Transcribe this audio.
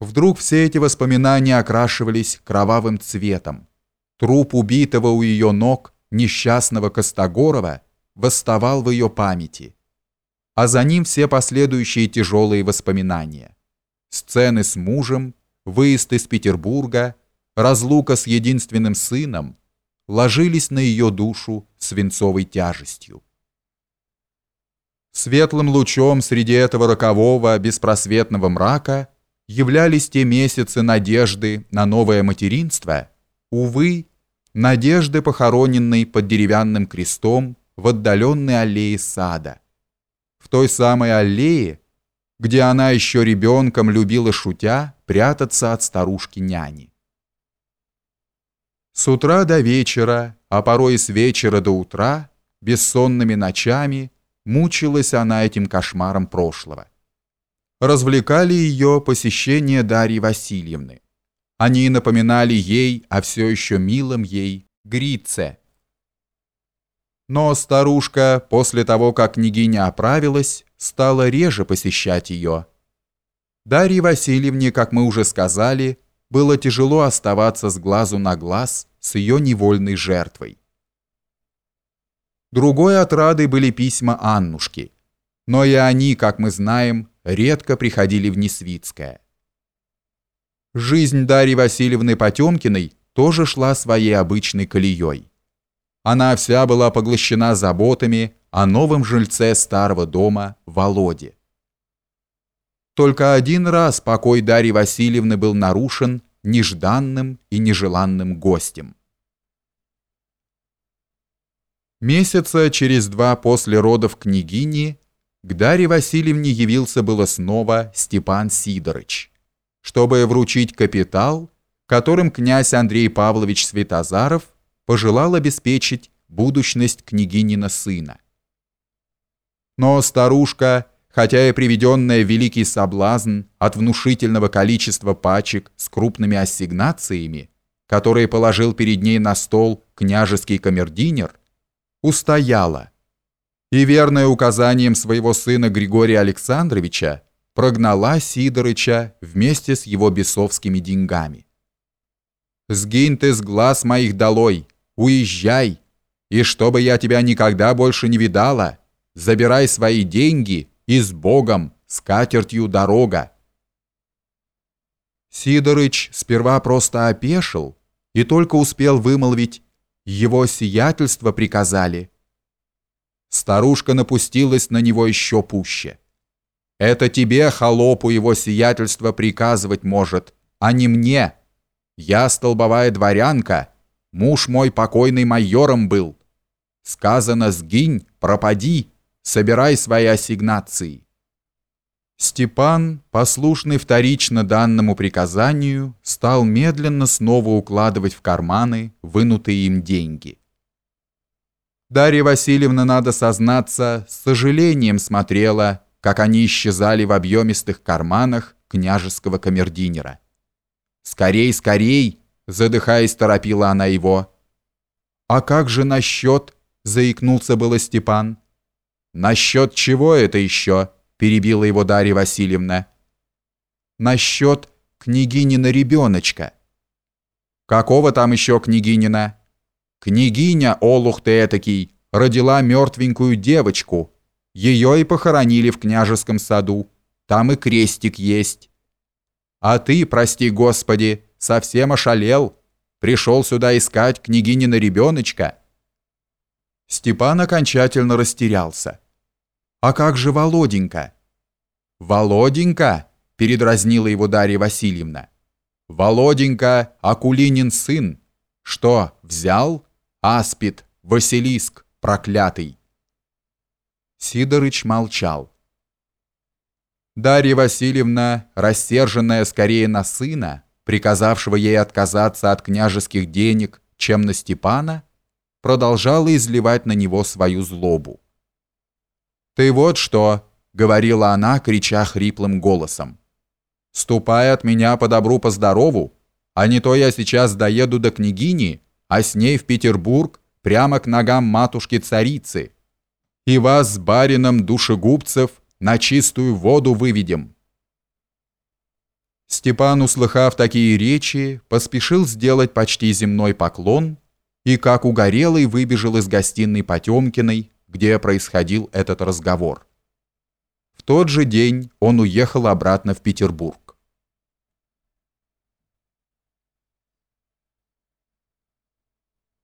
Вдруг все эти воспоминания окрашивались кровавым цветом. Труп убитого у ее ног несчастного Костогорова восставал в ее памяти, а за ним все последующие тяжелые воспоминания. Сцены с мужем, выезд из Петербурга, разлука с единственным сыном ложились на ее душу свинцовой тяжестью. Светлым лучом среди этого рокового беспросветного мрака являлись те месяцы надежды на новое материнство, увы, надежды, похороненной под деревянным крестом в отдаленной аллее сада. В той самой аллее, где она еще ребенком любила шутя прятаться от старушки-няни. С утра до вечера, а порой с вечера до утра, бессонными ночами, мучилась она этим кошмаром прошлого. Развлекали ее посещение Дарьи Васильевны. Они напоминали ей о все еще милом ей Грице. Но старушка, после того, как княгиня оправилась, стала реже посещать ее. Дарье Васильевне, как мы уже сказали, было тяжело оставаться с глазу на глаз с ее невольной жертвой. Другой отрадой были письма Аннушки, но и они, как мы знаем, редко приходили в Несвицкое. Жизнь Дарьи Васильевны Потемкиной тоже шла своей обычной колеей. Она вся была поглощена заботами о новом жильце старого дома Володе. Только один раз покой Дарьи Васильевны был нарушен нежданным и нежеланным гостем. Месяца через два после родов княгини к Дарье Васильевне явился было снова Степан Сидорыч, чтобы вручить капитал, которым князь Андрей Павлович Светозаров пожелал обеспечить будущность княгинина сына. Но старушка, хотя и приведенная в великий соблазн от внушительного количества пачек с крупными ассигнациями, которые положил перед ней на стол княжеский камердинер, устояла и, верная указанием своего сына Григория Александровича, прогнала Сидорыча вместе с его бесовскими деньгами. «Сгинь ты с глаз моих долой, уезжай, и чтобы я тебя никогда больше не видала, забирай свои деньги и с Богом, с катертью дорога». Сидорыч сперва просто опешил и только успел вымолвить «Его сиятельство приказали». Старушка напустилась на него еще пуще. Это тебе, холопу, его сиятельство приказывать может, а не мне. Я столбовая дворянка, муж мой покойный майором был. Сказано, сгинь, пропади, собирай свои ассигнации. Степан, послушный вторично данному приказанию, стал медленно снова укладывать в карманы вынутые им деньги. Дарья Васильевна, надо сознаться, с сожалением смотрела как они исчезали в объемистых карманах княжеского камердинера. «Скорей, скорей!» — задыхаясь, торопила она его. «А как же насчет?» — заикнулся было Степан. «Насчет чего это еще?» — перебила его Дарья Васильевна. «Насчет княгинина ребеночка». «Какого там еще княгинина?» «Княгиня, олух ты этакий, родила мертвенькую девочку, ее и похоронили в княжеском саду. Там и крестик есть. А ты, прости господи, совсем ошалел. Пришел сюда искать княгинина ребеночка. Степан окончательно растерялся. А как же Володенька? Володенька, передразнила его Дарья Васильевна. Володенька, Акулинин сын. Что, взял? Аспид, Василиск, проклятый. Сидорыч молчал. Дарья Васильевна, рассерженная скорее на сына, приказавшего ей отказаться от княжеских денег, чем на Степана, продолжала изливать на него свою злобу. «Ты вот что!» — говорила она, крича хриплым голосом. «Ступай от меня по добру, по а не то я сейчас доеду до княгини, а с ней в Петербург, прямо к ногам матушки-царицы, и вас с барином душегубцев на чистую воду выведем». Степан, услыхав такие речи, поспешил сделать почти земной поклон и, как угорелый, выбежал из гостиной Потемкиной, где происходил этот разговор. В тот же день он уехал обратно в Петербург.